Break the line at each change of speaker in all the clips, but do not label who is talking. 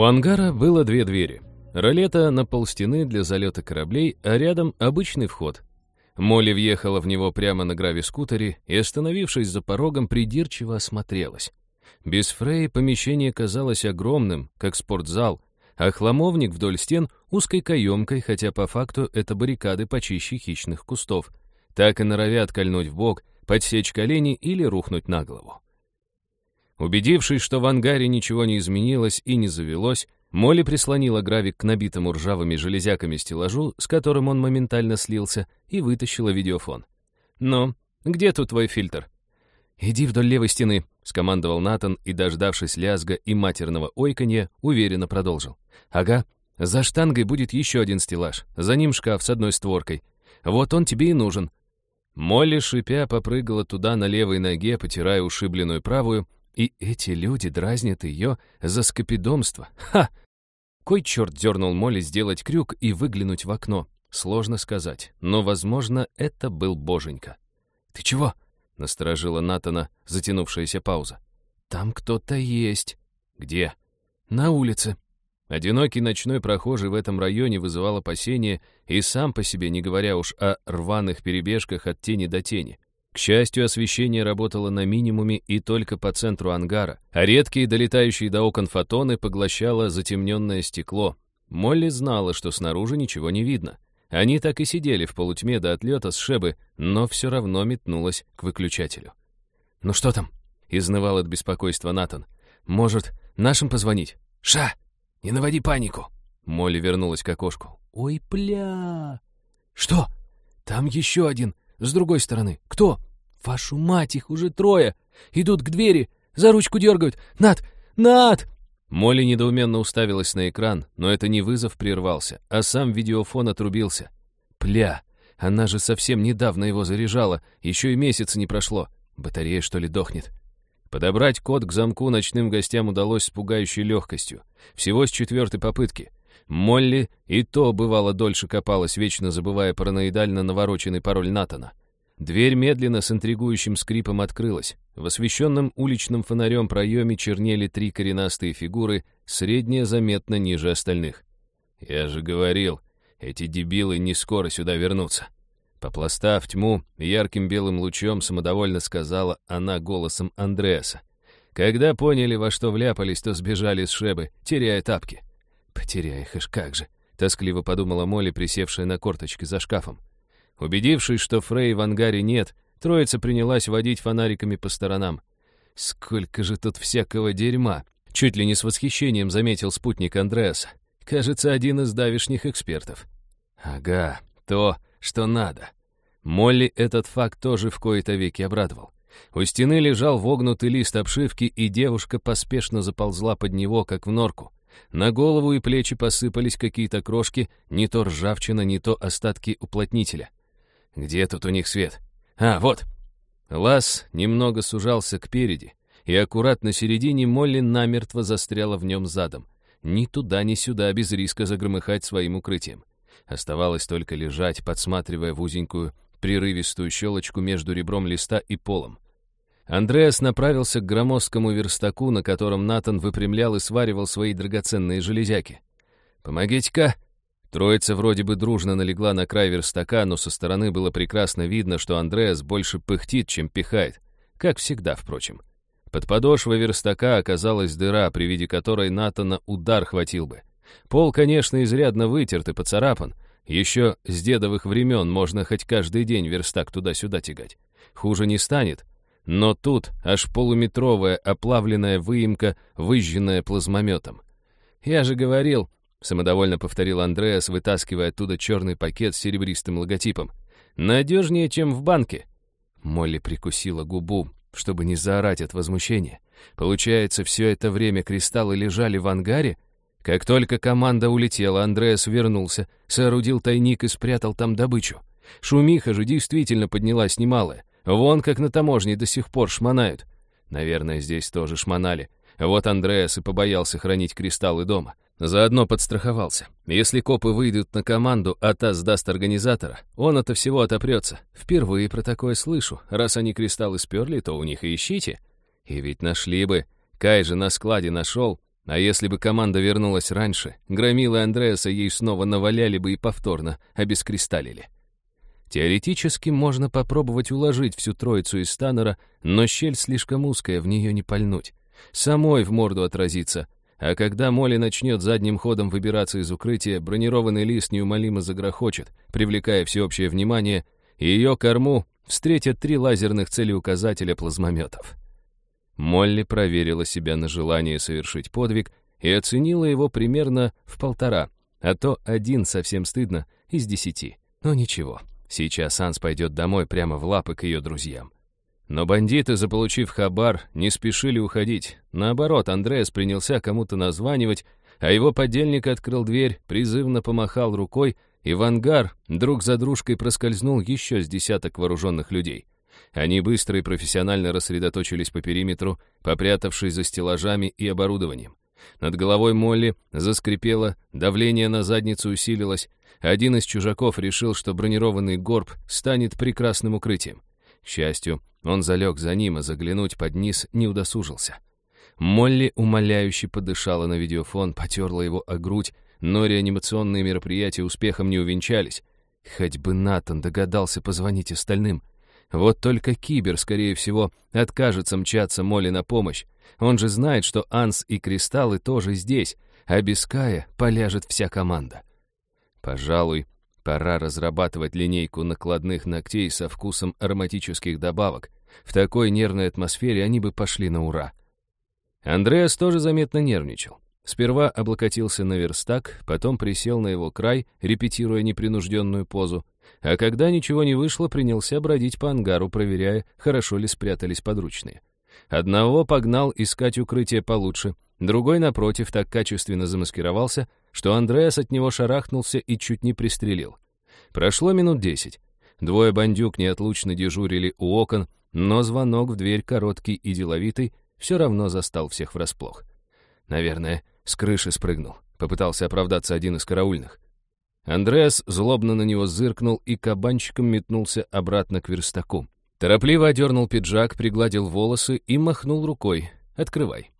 У ангара было две двери. Ролета на полстены для залета кораблей, а рядом обычный вход. Молли въехала в него прямо на гравискутере и, остановившись за порогом, придирчиво осмотрелась. Без Фрей помещение казалось огромным, как спортзал, а хламовник вдоль стен узкой каемкой, хотя по факту это баррикады почище хищных кустов. Так и норовят кольнуть в бок, подсечь колени или рухнуть на голову. Убедившись, что в ангаре ничего не изменилось и не завелось, Молли прислонила гравик к набитому ржавыми железяками стеллажу, с которым он моментально слился, и вытащила видеофон. «Ну, где тут твой фильтр?» «Иди вдоль левой стены», — скомандовал Натан и, дождавшись лязга и матерного ойканья, уверенно продолжил. «Ага, за штангой будет еще один стеллаж, за ним шкаф с одной створкой. Вот он тебе и нужен». Молли, шипя, попрыгала туда на левой ноге, потирая ушибленную правую, и эти люди дразнят ее за скопидомство. Ха! Кой черт дернул Молли сделать крюк и выглянуть в окно? Сложно сказать, но, возможно, это был боженька. «Ты чего?» — насторожила Натана затянувшаяся пауза. «Там кто-то есть». «Где?» «На улице». Одинокий ночной прохожий в этом районе вызывал опасения и сам по себе, не говоря уж о рваных перебежках от тени до тени. К счастью, освещение работало на минимуме и только по центру ангара, а редкие долетающие до окон фотоны поглощало затемненное стекло. Молли знала, что снаружи ничего не видно. Они так и сидели в полутьме до отлета с Шебы, но все равно метнулась к выключателю. «Ну что там?» — изнывал от беспокойства Натан. «Может, нашим позвонить?» «Ша! Не наводи панику!» Молли вернулась к окошку. «Ой, пля!» «Что? Там еще один!» С другой стороны. Кто? Вашу мать, их уже трое. Идут к двери. За ручку дергают. Над! Над! Молли недоуменно уставилась на экран, но это не вызов прервался, а сам видеофон отрубился. Пля! Она же совсем недавно его заряжала, еще и месяца не прошло. Батарея, что ли, дохнет? Подобрать код к замку ночным гостям удалось с пугающей легкостью. Всего с четвертой попытки. Молли и то, бывало, дольше копалась, вечно забывая параноидально навороченный пароль Натана. Дверь медленно с интригующим скрипом открылась. В освещенном уличным фонарем проеме чернели три коренастые фигуры, средняя заметно ниже остальных. «Я же говорил, эти дебилы не скоро сюда вернутся». Попластав тьму, ярким белым лучом самодовольно сказала она голосом Андреаса. Когда поняли, во что вляпались, то сбежали с Шебы, теряя тапки. «Потеряй их, как же!» — тоскливо подумала Молли, присевшая на корточки за шкафом. Убедившись, что Фрей в ангаре нет, троица принялась водить фонариками по сторонам. «Сколько же тут всякого дерьма!» — чуть ли не с восхищением заметил спутник Андреаса. «Кажется, один из давишних экспертов». «Ага, то, что надо». Молли этот факт тоже в кои-то веки обрадовал. У стены лежал вогнутый лист обшивки, и девушка поспешно заползла под него, как в норку. На голову и плечи посыпались какие-то крошки, не то ржавчина, не то остатки уплотнителя. Где тут у них свет? А, вот. Лаз немного сужался к переди, и аккуратно середине Молли намертво застряла в нем задом. Ни туда, ни сюда, без риска загромыхать своим укрытием. Оставалось только лежать, подсматривая в узенькую, прерывистую щелочку между ребром листа и полом. Андреас направился к громоздкому верстаку, на котором Натан выпрямлял и сваривал свои драгоценные железяки. «Помогите-ка!» Троица вроде бы дружно налегла на край верстака, но со стороны было прекрасно видно, что Андреас больше пыхтит, чем пихает. Как всегда, впрочем. Под подошвой верстака оказалась дыра, при виде которой Натана удар хватил бы. Пол, конечно, изрядно вытерт и поцарапан. Еще с дедовых времен можно хоть каждый день верстак туда-сюда тягать. Хуже не станет, но тут аж полуметровая оплавленная выемка, выжженная плазмометом. «Я же говорил», — самодовольно повторил Андреас, вытаскивая оттуда черный пакет с серебристым логотипом. «Надежнее, чем в банке». Молли прикусила губу, чтобы не заорать от возмущения. Получается, все это время кристаллы лежали в ангаре? Как только команда улетела, Андреас вернулся, соорудил тайник и спрятал там добычу. Шумиха же действительно поднялась немалая. Вон как на таможне до сих пор шмонают. Наверное, здесь тоже шмонали. Вот Андреас и побоялся хранить кристаллы дома. Заодно подстраховался. Если копы выйдут на команду, а та сдаст организатора, он от всего отопрется. Впервые про такое слышу. Раз они кристаллы сперли, то у них и ищите. И ведь нашли бы. Кай же на складе нашел. А если бы команда вернулась раньше, громилы Андреаса ей снова наваляли бы и повторно обескристалили. Теоретически можно попробовать уложить всю троицу из Станнера, но щель слишком узкая, в нее не пальнуть. Самой в морду отразиться. А когда Молли начнет задним ходом выбираться из укрытия, бронированный лист неумолимо загрохочет, привлекая всеобщее внимание, и ее корму встретят три лазерных целеуказателя плазмометов. Молли проверила себя на желание совершить подвиг и оценила его примерно в полтора, а то один совсем стыдно из десяти. Но ничего, Сейчас Анс пойдет домой прямо в лапы к ее друзьям. Но бандиты, заполучив хабар, не спешили уходить. Наоборот, Андреас принялся кому-то названивать, а его подельник открыл дверь, призывно помахал рукой, и в ангар друг за дружкой проскользнул еще с десяток вооруженных людей. Они быстро и профессионально рассредоточились по периметру, попрятавшись за стеллажами и оборудованием. Над головой Молли заскрипело, давление на задницу усилилось. Один из чужаков решил, что бронированный горб станет прекрасным укрытием. К счастью, он залег за ним, а заглянуть под низ не удосужился. Молли умоляюще подышала на видеофон, потерла его о грудь, но реанимационные мероприятия успехом не увенчались. Хоть бы Натан догадался позвонить остальным. Вот только Кибер, скорее всего, откажется мчаться Молли на помощь. Он же знает, что Анс и Кристаллы тоже здесь, а без Кая поляжет вся команда. Пожалуй, пора разрабатывать линейку накладных ногтей со вкусом ароматических добавок. В такой нервной атмосфере они бы пошли на ура. Андреас тоже заметно нервничал. Сперва облокотился на верстак, потом присел на его край, репетируя непринужденную позу, а когда ничего не вышло, принялся бродить по ангару, проверяя, хорошо ли спрятались подручные. Одного погнал искать укрытие получше, другой, напротив, так качественно замаскировался, что Андреас от него шарахнулся и чуть не пристрелил. Прошло минут десять. Двое бандюк неотлучно дежурили у окон, но звонок в дверь короткий и деловитый все равно застал всех врасплох. Наверное, с крыши спрыгнул. Попытался оправдаться один из караульных. Андреас злобно на него зыркнул и кабанчиком метнулся обратно к верстаку. Торопливо одернул пиджак, пригладил волосы и махнул рукой. «Открывай».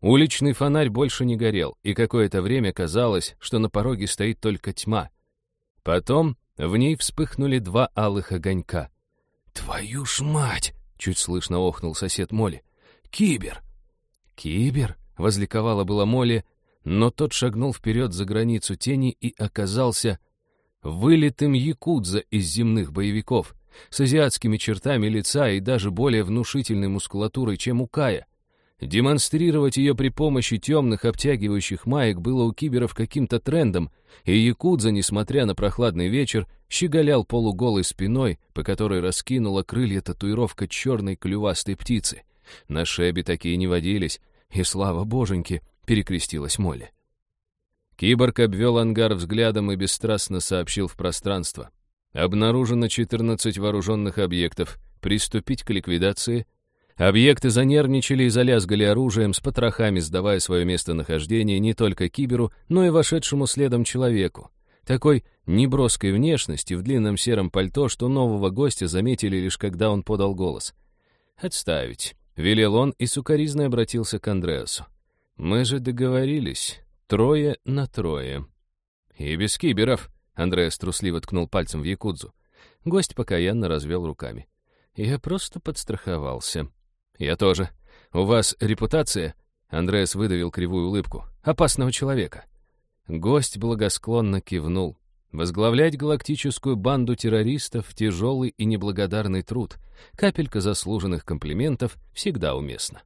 Уличный фонарь больше не горел, и какое-то время казалось, что на пороге стоит только тьма. Потом в ней вспыхнули два алых огонька. «Твою ж мать!» — чуть слышно охнул сосед Молли. «Кибер!» «Кибер?» — возликовала была Молли, но тот шагнул вперед за границу тени и оказался вылитым якудза из земных боевиков — с азиатскими чертами лица и даже более внушительной мускулатурой, чем у Кая. Демонстрировать ее при помощи темных обтягивающих маек было у киберов каким-то трендом, и Якудза, несмотря на прохладный вечер, щеголял полуголой спиной, по которой раскинула крылья татуировка черной клювастой птицы. На шебе такие не водились, и слава боженьке, перекрестилась Молли. Киборг обвел ангар взглядом и бесстрастно сообщил в пространство. Обнаружено 14 вооруженных объектов. Приступить к ликвидации. Объекты занервничали и залязгали оружием с потрохами, сдавая свое местонахождение не только киберу, но и вошедшему следом человеку. Такой неброской внешности в длинном сером пальто, что нового гостя заметили лишь когда он подал голос. «Отставить», — велел он и сукоризно обратился к Андреасу. «Мы же договорились. Трое на трое. И без киберов». Андреас трусливо ткнул пальцем в Якудзу. Гость покаянно развел руками. «Я просто подстраховался». «Я тоже. У вас репутация?» Андреас выдавил кривую улыбку. «Опасного человека». Гость благосклонно кивнул. Возглавлять галактическую банду террористов — тяжелый и неблагодарный труд. Капелька заслуженных комплиментов всегда уместна.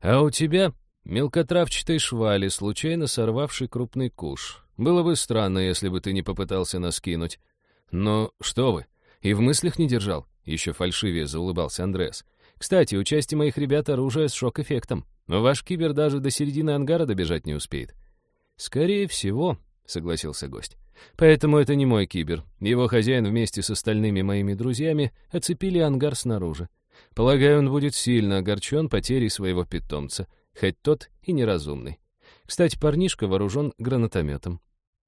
«А у тебя мелкотравчатой швали, случайно сорвавший крупный куш. Было бы странно, если бы ты не попытался нас кинуть. Но что вы, и в мыслях не держал, еще фальшивее заулыбался Андреас. Кстати, у части моих ребят оружие с шок-эффектом. Ваш кибер даже до середины ангара добежать не успеет. Скорее всего, согласился гость. Поэтому это не мой кибер. Его хозяин вместе с остальными моими друзьями оцепили ангар снаружи. Полагаю, он будет сильно огорчен потерей своего питомца, хоть тот и неразумный. Кстати, парнишка вооружен гранатометом.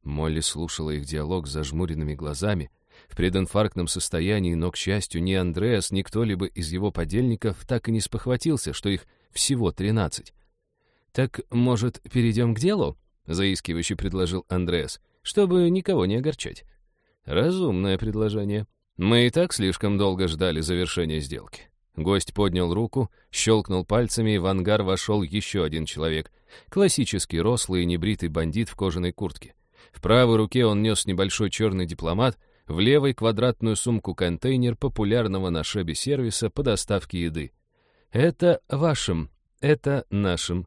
Молли слушала их диалог с зажмуренными глазами. В прединфарктном состоянии, но, к счастью, ни Андреас, ни кто-либо из его подельников так и не спохватился, что их всего тринадцать. «Так, может, перейдем к делу?» — заискивающе предложил Андреас, чтобы никого не огорчать. «Разумное предложение. Мы и так слишком долго ждали завершения сделки». Гость поднял руку, щелкнул пальцами, и в ангар вошел еще один человек. Классический, рослый и небритый бандит в кожаной куртке. В правой руке он нес небольшой черный дипломат, в левой квадратную сумку-контейнер популярного на шебе сервиса по доставке еды. «Это вашим, это нашим».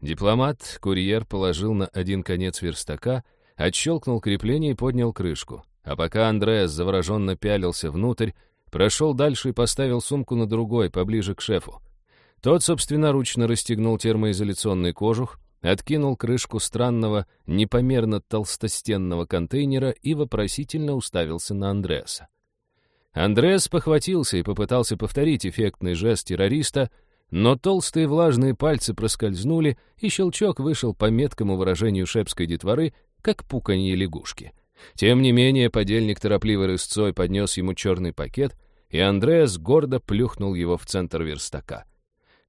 Дипломат курьер положил на один конец верстака, отщелкнул крепление и поднял крышку. А пока Андреас завороженно пялился внутрь, прошел дальше и поставил сумку на другой, поближе к шефу. Тот собственноручно расстегнул термоизоляционный кожух, откинул крышку странного, непомерно толстостенного контейнера и вопросительно уставился на Андреаса. Андреас похватился и попытался повторить эффектный жест террориста, но толстые влажные пальцы проскользнули, и щелчок вышел по меткому выражению шепской детворы, как пуканье лягушки. Тем не менее, подельник торопливой рысцой поднес ему черный пакет, и Андреас гордо плюхнул его в центр верстака.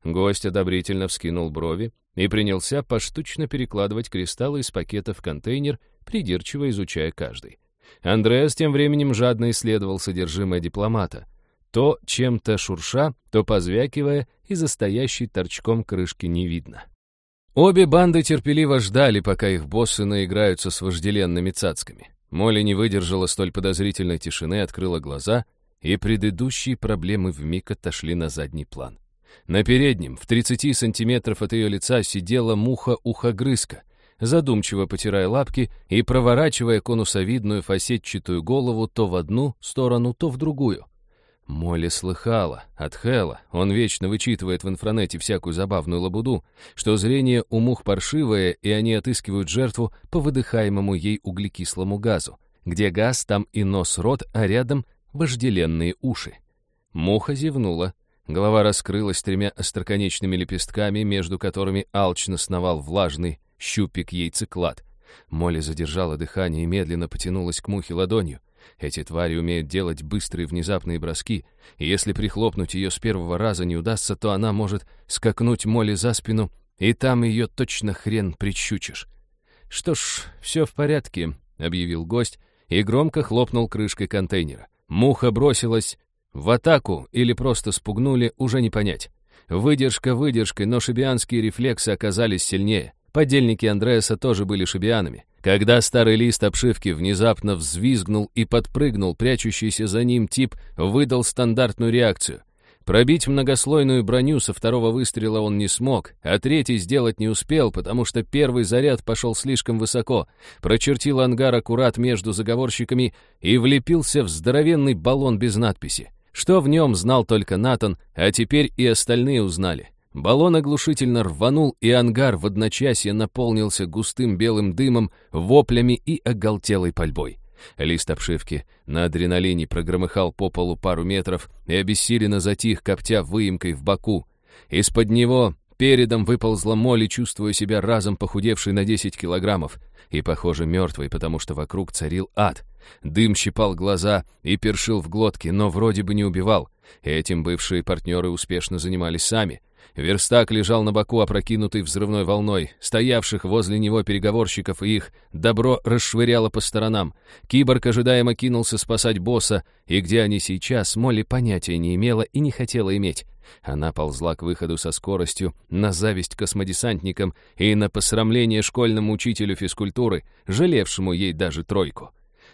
Гость одобрительно вскинул брови и принялся поштучно перекладывать кристаллы из пакета в контейнер, придирчиво изучая каждый. Андреас тем временем жадно исследовал содержимое дипломата. То чем-то шурша, то позвякивая, и застоящей торчком крышки не видно. Обе банды терпеливо ждали, пока их боссы наиграются с вожделенными цацками. Молли не выдержала столь подозрительной тишины, открыла глаза, и предыдущие проблемы вмиг отошли на задний план. На переднем, в 30 сантиметров от ее лица, сидела муха-ухогрызка, задумчиво потирая лапки и проворачивая конусовидную фасетчатую голову то в одну сторону, то в другую. Молли слыхала от Хэла, он вечно вычитывает в инфранете всякую забавную лабуду, что зрение у мух паршивое, и они отыскивают жертву по выдыхаемому ей углекислому газу. Где газ, там и нос-рот, а рядом вожделенные уши. Муха зевнула, Голова раскрылась тремя остроконечными лепестками, между которыми алчно сновал влажный щупик яйцеклад. Молли задержала дыхание и медленно потянулась к мухе ладонью. Эти твари умеют делать быстрые внезапные броски, и если прихлопнуть ее с первого раза не удастся, то она может скакнуть Молли за спину, и там ее точно хрен прищучишь. «Что ж, все в порядке», — объявил гость и громко хлопнул крышкой контейнера. Муха бросилась в атаку или просто спугнули, уже не понять. Выдержка выдержкой, но шибианские рефлексы оказались сильнее. Подельники Андреаса тоже были шибианами. Когда старый лист обшивки внезапно взвизгнул и подпрыгнул, прячущийся за ним тип выдал стандартную реакцию. Пробить многослойную броню со второго выстрела он не смог, а третий сделать не успел, потому что первый заряд пошел слишком высоко, прочертил ангар аккурат между заговорщиками и влепился в здоровенный баллон без надписи. Что в нем, знал только Натан, а теперь и остальные узнали. Баллон оглушительно рванул, и ангар в одночасье наполнился густым белым дымом, воплями и оголтелой пальбой. Лист обшивки на адреналине прогромыхал по полу пару метров и обессиленно затих, коптя выемкой в боку. Из-под него передом выползла Молли, чувствуя себя разом похудевшей на 10 килограммов и, похоже, мертвой, потому что вокруг царил ад. Дым щипал глаза и першил в глотке, но вроде бы не убивал. Этим бывшие партнеры успешно занимались сами. Верстак лежал на боку, опрокинутый взрывной волной. Стоявших возле него переговорщиков и их добро расшвыряло по сторонам. Киборг ожидаемо кинулся спасать босса, и где они сейчас, Молли понятия не имела и не хотела иметь. Она ползла к выходу со скоростью, на зависть космодесантникам и на посрамление школьному учителю физкультуры, жалевшему ей даже тройку.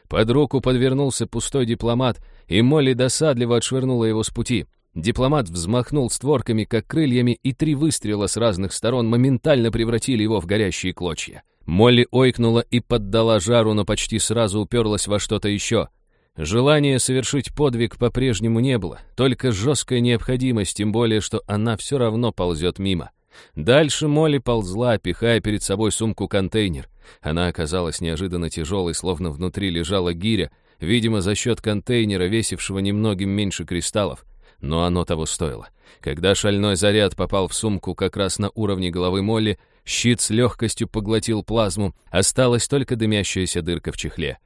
Под руку подвернулся пустой дипломат, и Молли досадливо отшвырнула его с пути. Дипломат взмахнул створками, как крыльями, и три выстрела с разных сторон моментально превратили его в горящие клочья. Молли ойкнула и поддала жару, но почти сразу уперлась во что-то еще. Желания совершить подвиг по-прежнему не было, только жесткая необходимость, тем более, что она все равно ползет мимо. Дальше Молли ползла, пихая перед собой сумку-контейнер. Она оказалась неожиданно тяжелой, словно внутри лежала гиря, видимо, за счет контейнера, весившего немногим меньше кристаллов. Но оно того стоило. Когда шальной заряд попал в сумку как раз на уровне головы Молли, щит с легкостью поглотил плазму, осталась только дымящаяся дырка в чехле.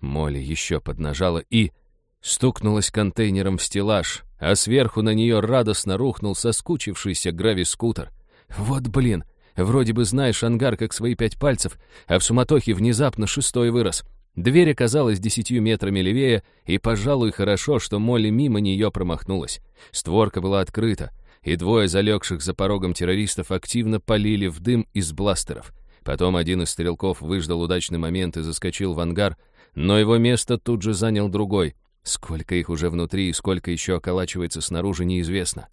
Молли еще поднажала и... стукнулась контейнером в стеллаж, а сверху на нее радостно рухнул соскучившийся гравискутер. Вот блин, Вроде бы знаешь ангар как свои пять пальцев, а в суматохе внезапно шестой вырос. Дверь оказалась десятью метрами левее, и, пожалуй, хорошо, что Молли мимо нее промахнулась. Створка была открыта, и двое залегших за порогом террористов активно полили в дым из бластеров. Потом один из стрелков выждал удачный момент и заскочил в ангар, но его место тут же занял другой. Сколько их уже внутри и сколько еще околачивается снаружи, неизвестно.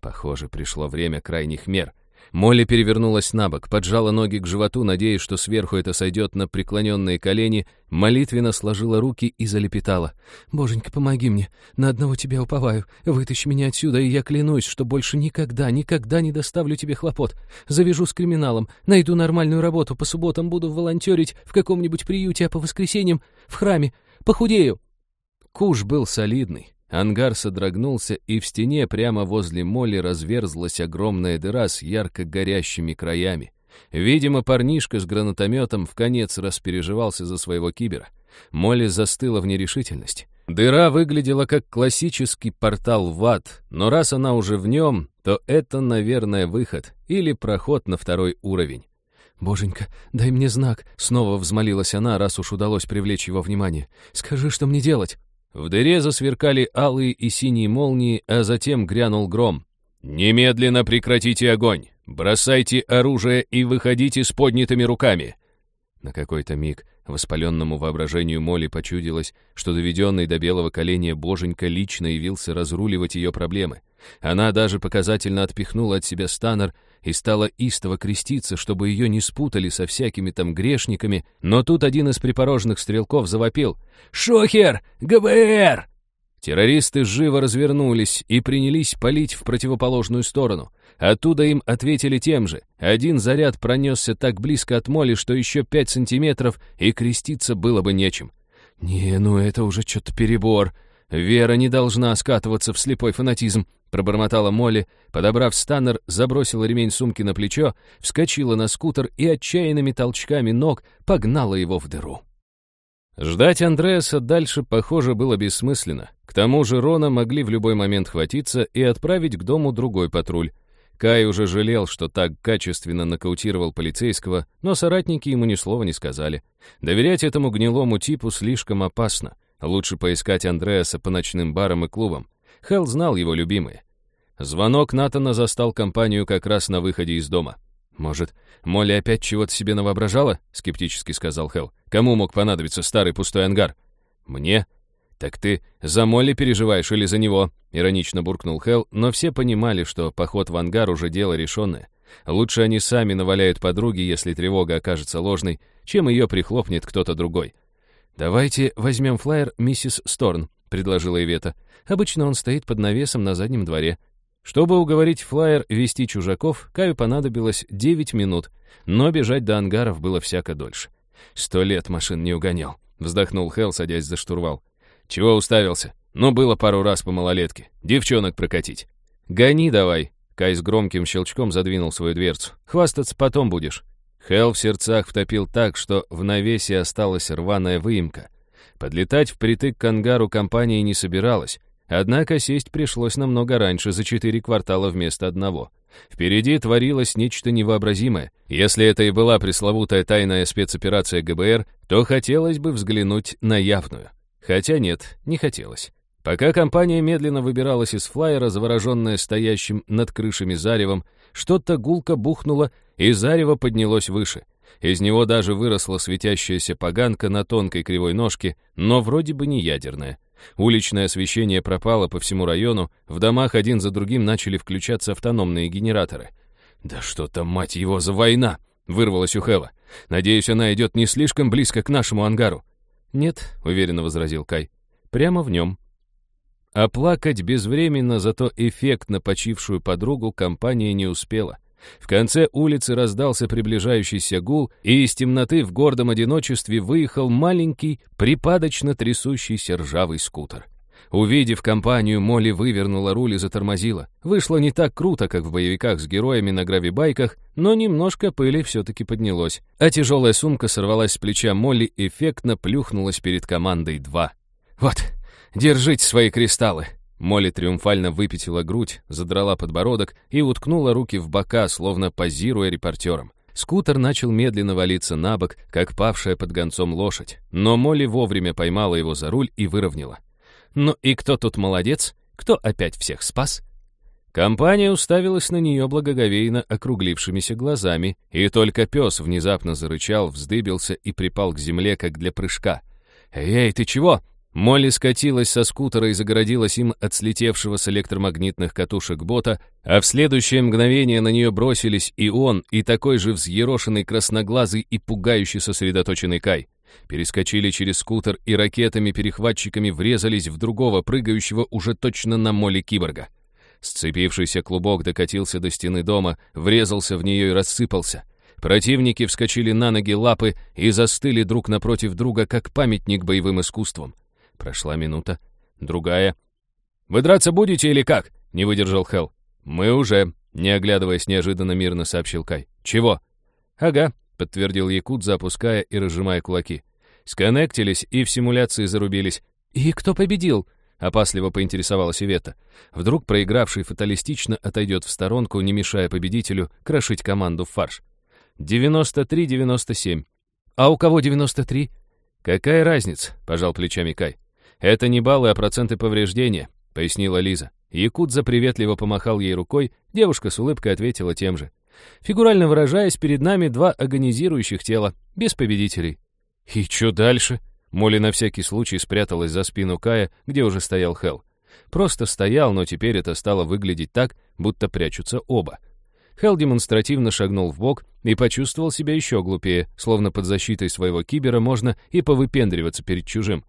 Похоже, пришло время крайних мер — Молли перевернулась на бок, поджала ноги к животу, надеясь, что сверху это сойдет на преклоненные колени, молитвенно сложила руки и залепетала. «Боженька, помоги мне, на одного тебя уповаю, вытащи меня отсюда, и я клянусь, что больше никогда, никогда не доставлю тебе хлопот. Завяжу с криминалом, найду нормальную работу, по субботам буду волонтерить в каком-нибудь приюте, а по воскресеньям в храме. Похудею!» Куш был солидный, Ангар содрогнулся, и в стене прямо возле моли разверзлась огромная дыра с ярко горящими краями. Видимо, парнишка с гранатометом в конец распереживался за своего кибера. Молли застыла в нерешительности. Дыра выглядела как классический портал в ад, но раз она уже в нем, то это, наверное, выход или проход на второй уровень. «Боженька, дай мне знак!» — снова взмолилась она, раз уж удалось привлечь его внимание. «Скажи, что мне делать?» В дыре засверкали алые и синие молнии, а затем грянул гром. «Немедленно прекратите огонь! Бросайте оружие и выходите с поднятыми руками!» На какой-то миг воспаленному воображению Моли почудилось, что доведенный до белого коленя боженька лично явился разруливать ее проблемы. Она даже показательно отпихнула от себя станер и стала истово креститься, чтобы ее не спутали со всякими там грешниками, но тут один из припорожных стрелков завопил «Шохер! ГБР!» Террористы живо развернулись и принялись палить в противоположную сторону. Оттуда им ответили тем же. Один заряд пронесся так близко от моли, что еще пять сантиметров, и креститься было бы нечем. «Не, ну это уже что-то перебор. Вера не должна скатываться в слепой фанатизм», пробормотала Молли, подобрав станнер, забросила ремень сумки на плечо, вскочила на скутер и отчаянными толчками ног погнала его в дыру. Ждать Андреаса дальше, похоже, было бессмысленно. К тому же Рона могли в любой момент хватиться и отправить к дому другой патруль. Кай уже жалел, что так качественно нокаутировал полицейского, но соратники ему ни слова не сказали. Доверять этому гнилому типу слишком опасно. Лучше поискать Андреаса по ночным барам и клубам. Хелл знал его любимые. Звонок Натана застал компанию как раз на выходе из дома. «Может, Молли опять чего-то себе навоображала?» — скептически сказал Хелл. «Кому мог понадобиться старый пустой ангар?» «Мне?» «Так ты за Молли переживаешь или за него?» — иронично буркнул Хелл, но все понимали, что поход в ангар уже дело решенное. Лучше они сами наваляют подруги, если тревога окажется ложной, чем ее прихлопнет кто-то другой. «Давайте возьмем флайер миссис Сторн», — предложила Ивета. «Обычно он стоит под навесом на заднем дворе. Чтобы уговорить флайер вести чужаков, Каю понадобилось 9 минут, но бежать до ангаров было всяко дольше. Сто лет машин не угонял, вздохнул Хелл, садясь за штурвал. Чего уставился? Ну, было пару раз по малолетке. Девчонок прокатить. Гони давай. Кай с громким щелчком задвинул свою дверцу. Хвастаться потом будешь. Хелл в сердцах втопил так, что в навесе осталась рваная выемка. Подлетать впритык к ангару компания не собиралась, Однако сесть пришлось намного раньше, за четыре квартала вместо одного. Впереди творилось нечто невообразимое. Если это и была пресловутая тайная спецоперация ГБР, то хотелось бы взглянуть на явную. Хотя нет, не хотелось. Пока компания медленно выбиралась из флайера, завороженная стоящим над крышами заревом, что-то гулко бухнуло, и зарево поднялось выше. Из него даже выросла светящаяся поганка на тонкой кривой ножке, но вроде бы не ядерная. Уличное освещение пропало по всему району, в домах один за другим начали включаться автономные генераторы. «Да что там, мать его, за война!» — вырвалась у Хэла. «Надеюсь, она идет не слишком близко к нашему ангару». «Нет», — уверенно возразил Кай. «Прямо в нем». Оплакать безвременно, зато эффектно почившую подругу компания не успела. В конце улицы раздался приближающийся гул, и из темноты в гордом одиночестве выехал маленький, припадочно трясущийся ржавый скутер. Увидев компанию, Молли вывернула руль и затормозила. Вышло не так круто, как в боевиках с героями на гравибайках, но немножко пыли все-таки поднялось. А тяжелая сумка сорвалась с плеча Молли эффектно плюхнулась перед командой 2. «Вот, держите свои кристаллы!» Молли триумфально выпятила грудь, задрала подбородок и уткнула руки в бока, словно позируя репортером. Скутер начал медленно валиться на бок, как павшая под гонцом лошадь, но Молли вовремя поймала его за руль и выровняла. «Ну и кто тут молодец? Кто опять всех спас?» Компания уставилась на нее благоговейно округлившимися глазами, и только пес внезапно зарычал, вздыбился и припал к земле, как для прыжка. «Эй, ты чего?» Молли скатилась со скутера и загородилась им от слетевшего с электромагнитных катушек бота, а в следующее мгновение на нее бросились и он, и такой же взъерошенный красноглазый и пугающий сосредоточенный Кай. Перескочили через скутер и ракетами-перехватчиками врезались в другого, прыгающего уже точно на Молли киборга. Сцепившийся клубок докатился до стены дома, врезался в нее и рассыпался. Противники вскочили на ноги лапы и застыли друг напротив друга, как памятник боевым искусствам. Прошла минута, другая. «Вы драться будете или как?» — не выдержал Хелл. «Мы уже», — не оглядываясь неожиданно мирно сообщил Кай. «Чего?» «Ага», — подтвердил Якут, запуская и разжимая кулаки. Сконнектились и в симуляции зарубились. «И кто победил?» — опасливо поинтересовалась Ивета. Вдруг проигравший фаталистично отойдет в сторонку, не мешая победителю крошить команду в фарш. «93-97». «А у кого 93?» «Какая разница?» — пожал плечами Кай. «Это не баллы, а проценты повреждения», — пояснила Лиза. Якудза приветливо помахал ей рукой, девушка с улыбкой ответила тем же. Фигурально выражаясь, перед нами два агонизирующих тела, без победителей. «И что дальше?» Молли на всякий случай спряталась за спину Кая, где уже стоял Хел. Просто стоял, но теперь это стало выглядеть так, будто прячутся оба. Хел демонстративно шагнул в бок и почувствовал себя еще глупее, словно под защитой своего кибера можно и повыпендриваться перед чужим.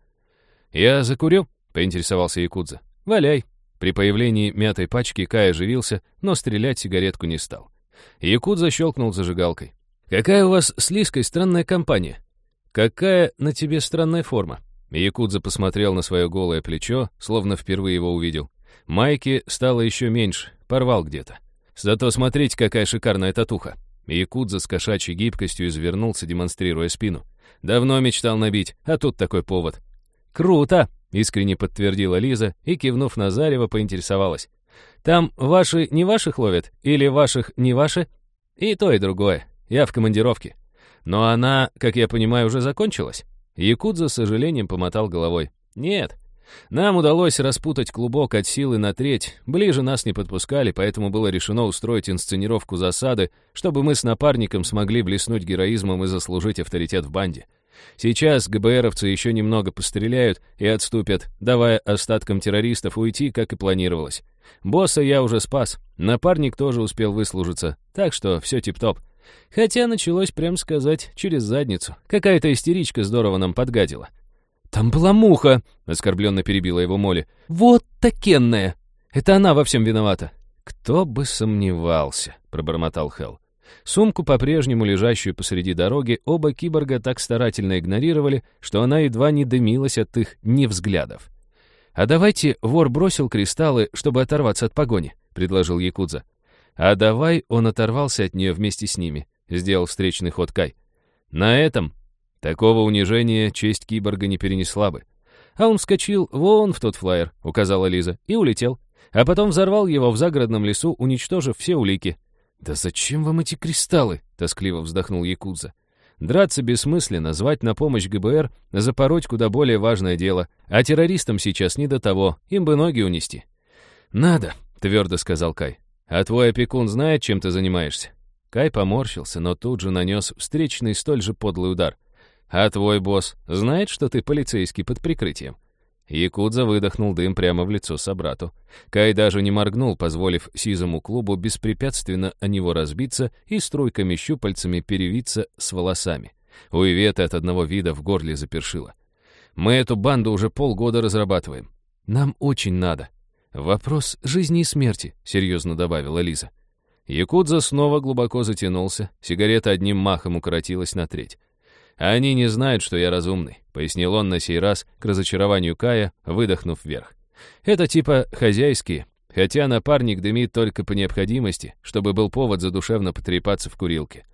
«Я закурю?» — поинтересовался Якудза. «Валяй». При появлении мятой пачки Кай оживился, но стрелять сигаретку не стал. Якудза щелкнул зажигалкой. «Какая у вас с Лиской странная компания?» «Какая на тебе странная форма?» Якудза посмотрел на свое голое плечо, словно впервые его увидел. Майки стало еще меньше, порвал где-то. Зато смотрите, какая шикарная татуха. Якудза с кошачьей гибкостью извернулся, демонстрируя спину. Давно мечтал набить, а тут такой повод. «Круто!» — искренне подтвердила Лиза и, кивнув на Зарева, поинтересовалась. «Там ваши не ваших ловят? Или ваших не ваши?» «И то, и другое. Я в командировке». «Но она, как я понимаю, уже закончилась?» Якудза с сожалением помотал головой. «Нет. Нам удалось распутать клубок от силы на треть. Ближе нас не подпускали, поэтому было решено устроить инсценировку засады, чтобы мы с напарником смогли блеснуть героизмом и заслужить авторитет в банде. Сейчас ГБРовцы еще немного постреляют и отступят, давая остаткам террористов уйти, как и планировалось. Босса я уже спас, напарник тоже успел выслужиться, так что все тип-топ. Хотя началось, прям сказать, через задницу. Какая-то истеричка здорово нам подгадила. «Там была муха!» — оскорбленно перебила его Молли. «Вот такенная! Это она во всем виновата!» «Кто бы сомневался!» — пробормотал Хелл. Сумку, по-прежнему лежащую посреди дороги, оба киборга так старательно игнорировали, что она едва не дымилась от их невзглядов. «А давайте вор бросил кристаллы, чтобы оторваться от погони», — предложил Якудза. «А давай он оторвался от нее вместе с ними», — сделал встречный ход Кай. «На этом такого унижения честь киборга не перенесла бы. А он вскочил вон в тот флайер», — указала Лиза, — и улетел. А потом взорвал его в загородном лесу, уничтожив все улики. «Да зачем вам эти кристаллы?» — тоскливо вздохнул Якудза. «Драться бессмысленно, звать на помощь ГБР, запороть куда более важное дело. А террористам сейчас не до того, им бы ноги унести». «Надо», — твердо сказал Кай. «А твой опекун знает, чем ты занимаешься?» Кай поморщился, но тут же нанес встречный столь же подлый удар. «А твой босс знает, что ты полицейский под прикрытием?» Якудза выдохнул дым прямо в лицо собрату. Кай даже не моргнул, позволив сизому клубу беспрепятственно о него разбиться и струйками щупальцами перевиться с волосами. У Иветы от одного вида в горле запершило. «Мы эту банду уже полгода разрабатываем. Нам очень надо. Вопрос жизни и смерти», — серьезно добавила Лиза. Якудза снова глубоко затянулся, сигарета одним махом укоротилась на треть. «Они не знают, что я разумный», — пояснил он на сей раз к разочарованию Кая, выдохнув вверх. «Это типа хозяйские, хотя напарник дымит только по необходимости, чтобы был повод задушевно потрепаться в курилке».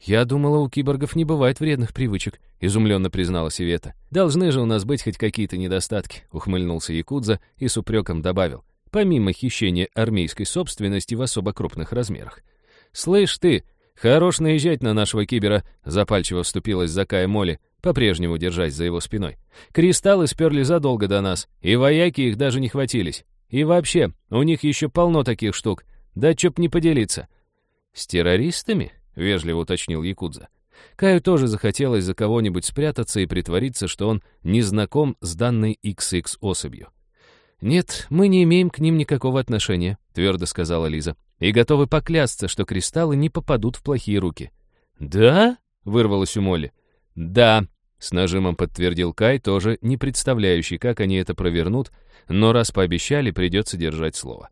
«Я думала, у киборгов не бывает вредных привычек», — изумленно призналась Ивета. «Должны же у нас быть хоть какие-то недостатки», — ухмыльнулся Якудза и с упреком добавил. «Помимо хищения армейской собственности в особо крупных размерах». «Слышь ты, хорош наезжать на нашего кибера», — запальчиво вступилась Закая Моли, по-прежнему держась за его спиной. «Кристаллы сперли задолго до нас, и вояки их даже не хватились. И вообще, у них еще полно таких штук. Да чё б не поделиться». «С террористами?» — вежливо уточнил Якудза. Каю тоже захотелось за кого-нибудь спрятаться и притвориться, что он не знаком с данной XX особью. «Нет, мы не имеем к ним никакого отношения», — твердо сказала Лиза, «и готовы поклясться, что кристаллы не попадут в плохие руки». «Да?» — вырвалось у Молли. «Да», — с нажимом подтвердил Кай, тоже не представляющий, как они это провернут, но раз пообещали, придется держать слово.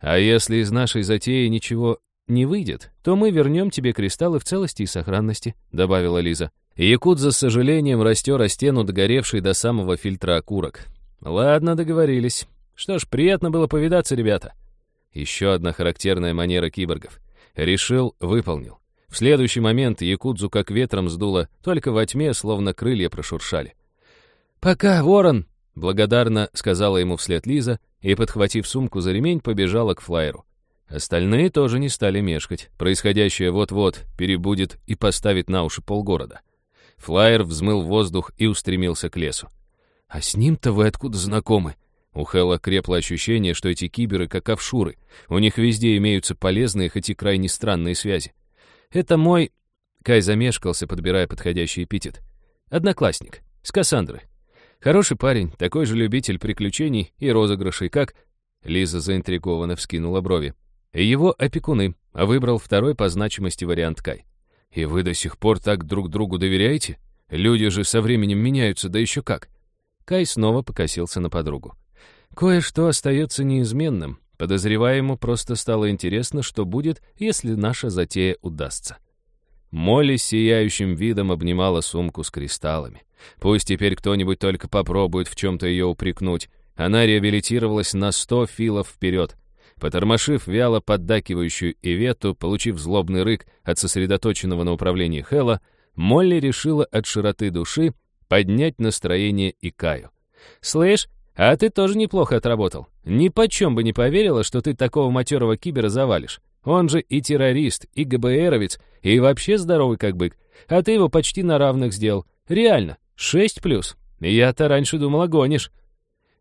«А если из нашей затеи ничего не выйдет, то мы вернем тебе кристаллы в целости и сохранности», — добавила Лиза. Якудза сожалением растер о стену догоревший до самого фильтра окурок. «Ладно, договорились. Что ж, приятно было повидаться, ребята». Еще одна характерная манера киборгов. Решил, выполнил. В следующий момент Якудзу как ветром сдуло, только во тьме словно крылья прошуршали. «Пока, ворон!» — благодарно сказала ему вслед Лиза и, подхватив сумку за ремень, побежала к флайеру. Остальные тоже не стали мешкать. Происходящее вот-вот перебудет и поставит на уши полгорода. Флайер взмыл воздух и устремился к лесу. «А с ним-то вы откуда знакомы?» У Хэлла крепло ощущение, что эти киберы как офшуры. У них везде имеются полезные, хоть и крайне странные связи. «Это мой...» Кай замешкался, подбирая подходящий эпитет. «Одноклассник. С Кассандры. Хороший парень, такой же любитель приключений и розыгрышей, как...» Лиза заинтригованно вскинула брови. Его опекуны, а выбрал второй по значимости вариант Кай. «И вы до сих пор так друг другу доверяете? Люди же со временем меняются, да еще как!» Кай снова покосился на подругу. «Кое-что остается неизменным. Подозреваемому просто стало интересно, что будет, если наша затея удастся». Молли с сияющим видом обнимала сумку с кристаллами. Пусть теперь кто-нибудь только попробует в чем-то ее упрекнуть. Она реабилитировалась на сто филов вперед. Потормошив вяло поддакивающую Ивету, получив злобный рык от сосредоточенного на управлении Хэлла, Молли решила от широты души поднять настроение и Каю. «Слышь, а ты тоже неплохо отработал. Ни почем бы не поверила, что ты такого матерого кибера завалишь. Он же и террорист, и ГБРовец, и вообще здоровый как бык. А ты его почти на равных сделал. Реально, шесть плюс. Я-то раньше думала, гонишь».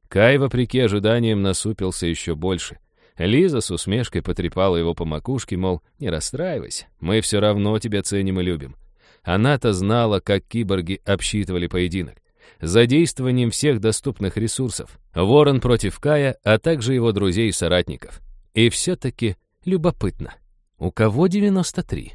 Кай, вопреки ожиданиям, насупился еще больше. Лиза с усмешкой потрепала его по макушке, мол, не расстраивайся, мы все равно тебя ценим и любим. Она-то знала, как киборги обсчитывали поединок. Задействованием всех доступных ресурсов. Ворон против Кая, а также его друзей и соратников. И все-таки любопытно. У кого 93?